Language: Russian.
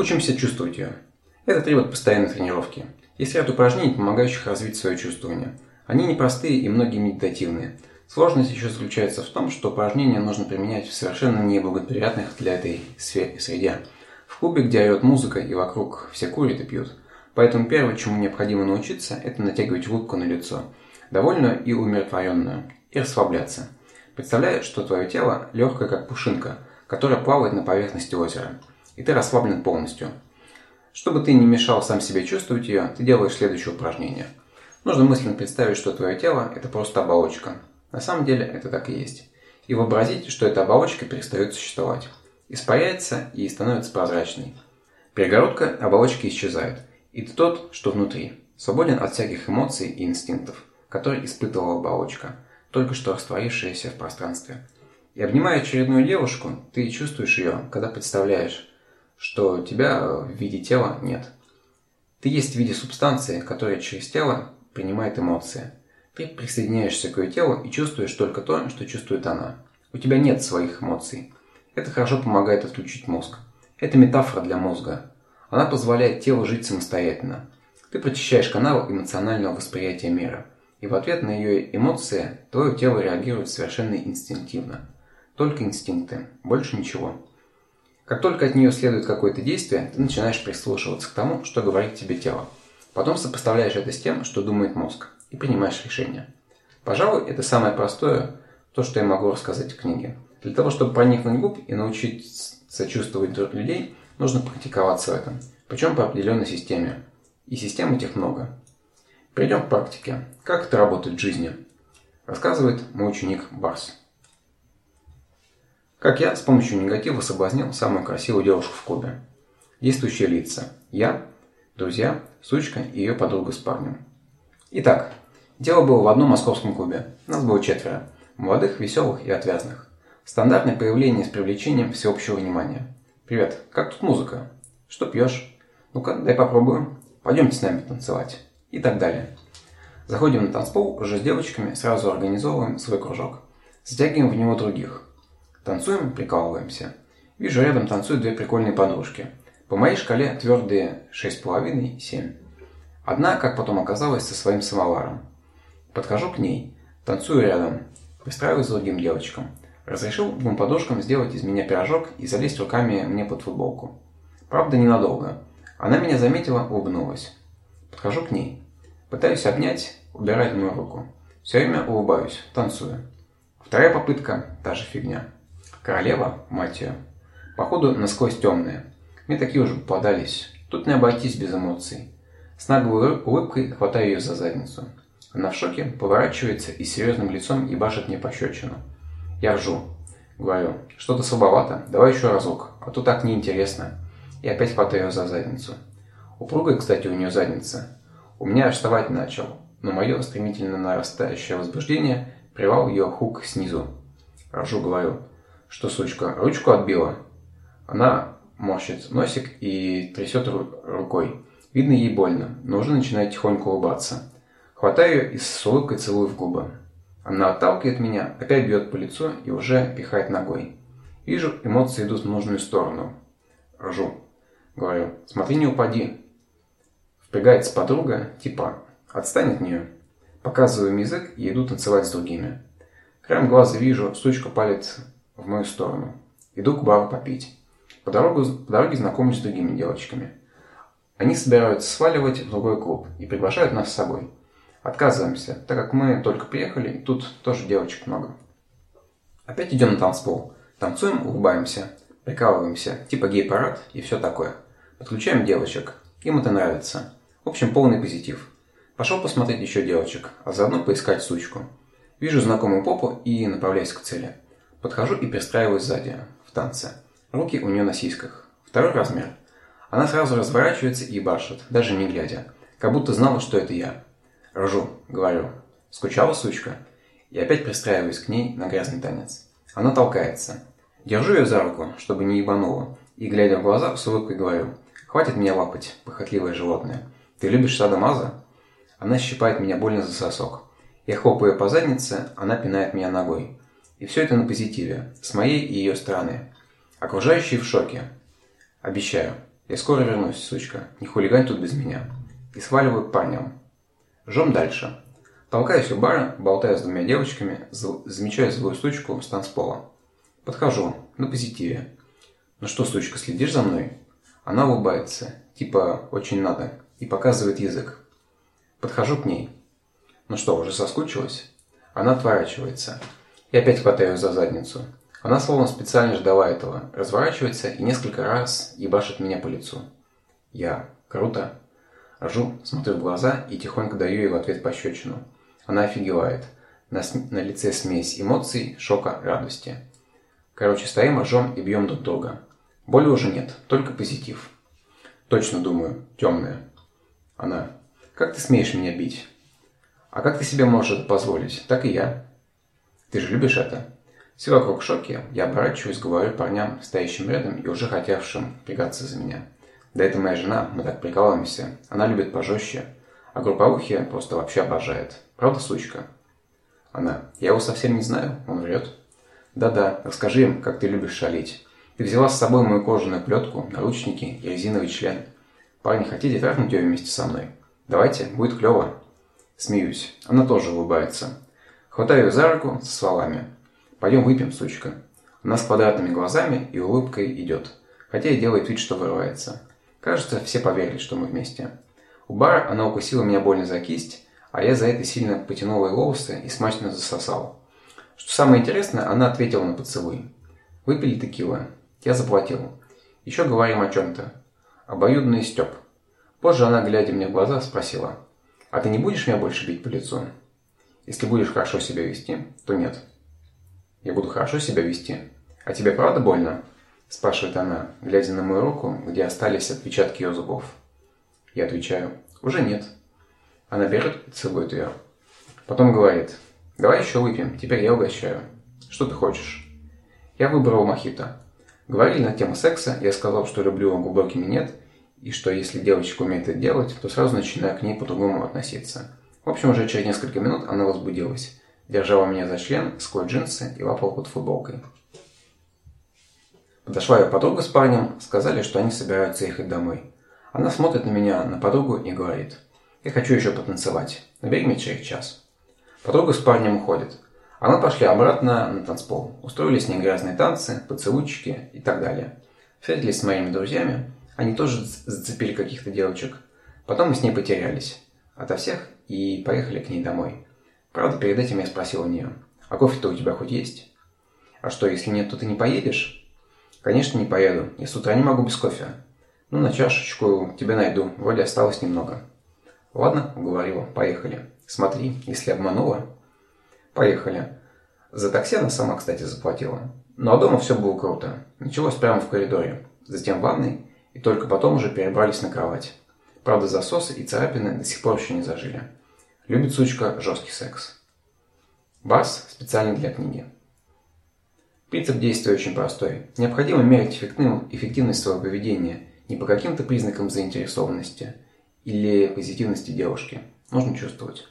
Учимся чувствовать ее. Это требует постоянной тренировки. Есть ряд упражнений, помогающих развить свое чувствование. Они непростые и многие медитативные. Сложность еще заключается в том, что упражнения нужно применять в совершенно неблагоприятных для этой среде. В клубе, где орет музыка и вокруг все курят и пьют. Поэтому первое, чему необходимо научиться, это натягивать улыбку на лицо. Довольную и умиротворенную. И расслабляться. Представляй, что твое тело легкое, как пушинка, которая плавает на поверхности озера. И ты расслаблен полностью. Чтобы ты не мешал сам себе чувствовать ее, ты делаешь следующее упражнение. Нужно мысленно представить, что твое тело – это просто оболочка. На самом деле это так и есть. И вообразить, что эта оболочка перестает существовать. Испаряется и становится прозрачной. Перегородка оболочки исчезает. И ты тот, что внутри. Свободен от всяких эмоций и инстинктов, которые испытывала оболочка, только что растворившаяся в пространстве. И обнимая очередную девушку, ты чувствуешь ее, когда представляешь, что тебя в виде тела нет. Ты есть в виде субстанции, которая через тело принимает эмоции. Ты присоединяешься к ее телу и чувствуешь только то, что чувствует она. У тебя нет своих эмоций. Это хорошо помогает отключить мозг. Это метафора для мозга. Она позволяет телу жить самостоятельно. Ты прочищаешь канал эмоционального восприятия мира. И в ответ на ее эмоции твое тело реагирует совершенно инстинктивно. Только инстинкты, больше ничего. Как только от нее следует какое-то действие, ты начинаешь прислушиваться к тому, что говорит тебе тело. Потом сопоставляешь это с тем, что думает мозг, и принимаешь решение. Пожалуй, это самое простое, то, что я могу рассказать в книге. Для того, чтобы проникнуть в глубь и научиться чувствовать людей, нужно практиковаться в этом. Причем по определенной системе. И систем этих много. Перейдем к практике. Как это работает в жизни? Рассказывает мой ученик Барс. Как я с помощью негатива соблазнил самую красивую девушку в клубе. Действующие лица. Я, друзья, сучка и ее подруга с парнем. Итак, дело было в одном московском клубе. Нас было четверо. Молодых, веселых и отвязных. Стандартное появление с привлечением всеобщего внимания. «Привет, как тут музыка? Что пьешь? Ну-ка, дай попробую. Пойдемте с нами танцевать». И так далее. Заходим на танцпол, уже с девочками сразу организовываем свой кружок. Затягиваем в него других – Танцуем, прикалываемся. Вижу, рядом танцуют две прикольные подружки. По моей шкале твердые 6,5-7. Одна, как потом оказалось, со своим самоваром. Подхожу к ней, танцую рядом, пристраиваюсь с другим девочкам. Разрешил двум подружкам сделать из меня пирожок и залезть руками мне под футболку. Правда, ненадолго. Она меня заметила, улыбнулась. Подхожу к ней. Пытаюсь обнять, убирает мою руку. Все время улыбаюсь, танцую. Вторая попытка – та же фигня. Королева, мать ее. Походу, насквозь темная. Мне такие уже попадались. Тут не обойтись без эмоций. С наглой улыбкой хватаю ее за задницу. Она в шоке, поворачивается и серьезным лицом ебашит мне пощечину. Я ржу. Говорю, что-то слабовато, давай еще разок, а то так неинтересно. И опять хватаю ее за задницу. Упругая, кстати, у нее задница. У меня аж вставать начал, но мое стремительно нарастающее возбуждение привал ее хук снизу. Ржу, говорю, что сучка ручку отбила. Она морщит носик и трясет рукой. Видно ей больно, но уже начинает тихонько улыбаться. Хватаю ее и с улыбкой целую в губы. Она отталкивает меня, опять бьет по лицу и уже пихает ногой. Вижу, эмоции идут в нужную сторону. Ржу. Говорю, смотри, не упади. Впрягается подруга, типа, отстань от нее. Показываю язык и иду танцевать с другими. Краем глаза вижу, сучка палит в мою сторону. Иду к бару попить. По, дорогу, по дороге знакомлюсь с другими девочками. Они собираются сваливать в другой клуб и приглашают нас с собой. Отказываемся, так как мы только приехали, и тут тоже девочек много. Опять идем на танцпол. Танцуем, улыбаемся, прикалываемся, типа гей-парад и все такое. Подключаем девочек. Им это нравится. В общем, полный позитив. Пошел посмотреть еще девочек, а заодно поискать сучку. Вижу знакомую попу и направляюсь к цели. Подхожу и пристраиваюсь сзади, в танце. Руки у нее на сиськах. Второй размер. Она сразу разворачивается и башит, даже не глядя. Как будто знала, что это я. Ржу, говорю. Скучала, сучка? И опять пристраиваюсь к ней на грязный танец. Она толкается. Держу ее за руку, чтобы не ебанула. И, глядя в глаза, с улыбкой говорю. Хватит меня лапать, похотливое животное. Ты любишь садомаза? Она щипает меня больно за сосок. Я хлопаю по заднице, она пинает меня ногой. И все это на позитиве, с моей и ее стороны. Окружающие в шоке. Обещаю, Я скоро вернусь, сучка. Не хулигань тут без меня. И сваливаю к парням. Жжем дальше. Толкаюсь у бара, болтаю с двумя девочками, замечаю свою сучку с танцпола. Подхожу, на позитиве. Ну что, сучка, следишь за мной? Она улыбается, типа «очень надо», и показывает язык. Подхожу к ней. Ну что, уже соскучилась? Она отворачивается. И опять хватаю за задницу. Она словно специально ждала этого, разворачивается и несколько раз ебашит меня по лицу. Я. Круто. Ржу, смотрю в глаза и тихонько даю ей в ответ пощечину. Она офигевает. На, на лице смесь эмоций, шока, радости. Короче, стоим, ржем и бьем друг друга. Боли уже нет, только позитив. Точно думаю, темная. Она. Как ты смеешь меня бить? А как ты себе можешь это позволить? Так и я. Ты же любишь это? Все вокруг в шоке, я оборачиваюсь, говорю парням, стоящим рядом и уже хотевшим прягаться за меня. Да это моя жена, мы так прикалываемся. Она любит пожестче. А групповухи просто вообще обожает. Правда, сучка? Она. Я его совсем не знаю, он врет. Да-да, расскажи им, как ты любишь шалить. Ты взяла с собой мою кожаную плетку, наручники и резиновый член. Парни, хотите трахнуть ее вместе со мной? Давайте, будет клево. Смеюсь. Она тоже улыбается. Хватаю ее за руку со словами. Пойдем выпьем, сучка. Она с квадратными глазами и улыбкой идет. Хотя и делает вид, что вырывается. Кажется, все поверили, что мы вместе. У бара она укусила меня больно за кисть, а я за это сильно потянул ее волосы и смачно засосал. Что самое интересное, она ответила на поцелуй. Выпили текила. Я заплатил. Еще говорим о чем-то. Обоюдный степ. Позже она, глядя мне в глаза, спросила. А ты не будешь меня больше бить по лицу? Если будешь хорошо себя вести, то нет. Я буду хорошо себя вести. А тебе правда больно? Спрашивает она, глядя на мою руку, где остались отпечатки ее зубов. Я отвечаю, уже нет. Она берет и целует ее. Потом говорит, давай еще выпьем, теперь я угощаю. Что ты хочешь? Я выбрал мохито. Говорили на тему секса, я сказал, что люблю его глубокий минет, и что если девочка умеет это делать, то сразу начинаю к ней по-другому относиться. В общем, уже через несколько минут она возбудилась. Держала меня за член, сквозь джинсы и лапала под футболкой. Подошла ее подруга с парнем, сказали, что они собираются ехать домой. Она смотрит на меня, на подругу и говорит, «Я хочу еще потанцевать. Набери меня через час». Подруга с парнем уходит. А мы пошли обратно на танцпол. Устроили с ней грязные танцы, поцелуйчики и так далее. Встретились с моими друзьями. Они тоже зацепили каких-то девочек. Потом мы с ней потерялись. Ото всех и поехали к ней домой. Правда, перед этим я спросил у нее, а кофе-то у тебя хоть есть? А что, если нет, то ты не поедешь? Конечно, не поеду. Я с утра не могу без кофе. Ну, на чашечку тебе найду. Вроде осталось немного. Ладно, уговорила. Поехали. Смотри, если обманула, Поехали. За такси она сама, кстати, заплатила. Ну а дома все было круто. Началось прямо в коридоре. Затем в ванной. И только потом уже перебрались на кровать. Правда, засосы и царапины до сих пор еще не зажили. Любит сучка жесткий секс. Бас специально для книги. Принцип действия очень простой. Необходимо мерить эффективность своего поведения не по каким-то признакам заинтересованности или позитивности девушки. Нужно чувствовать.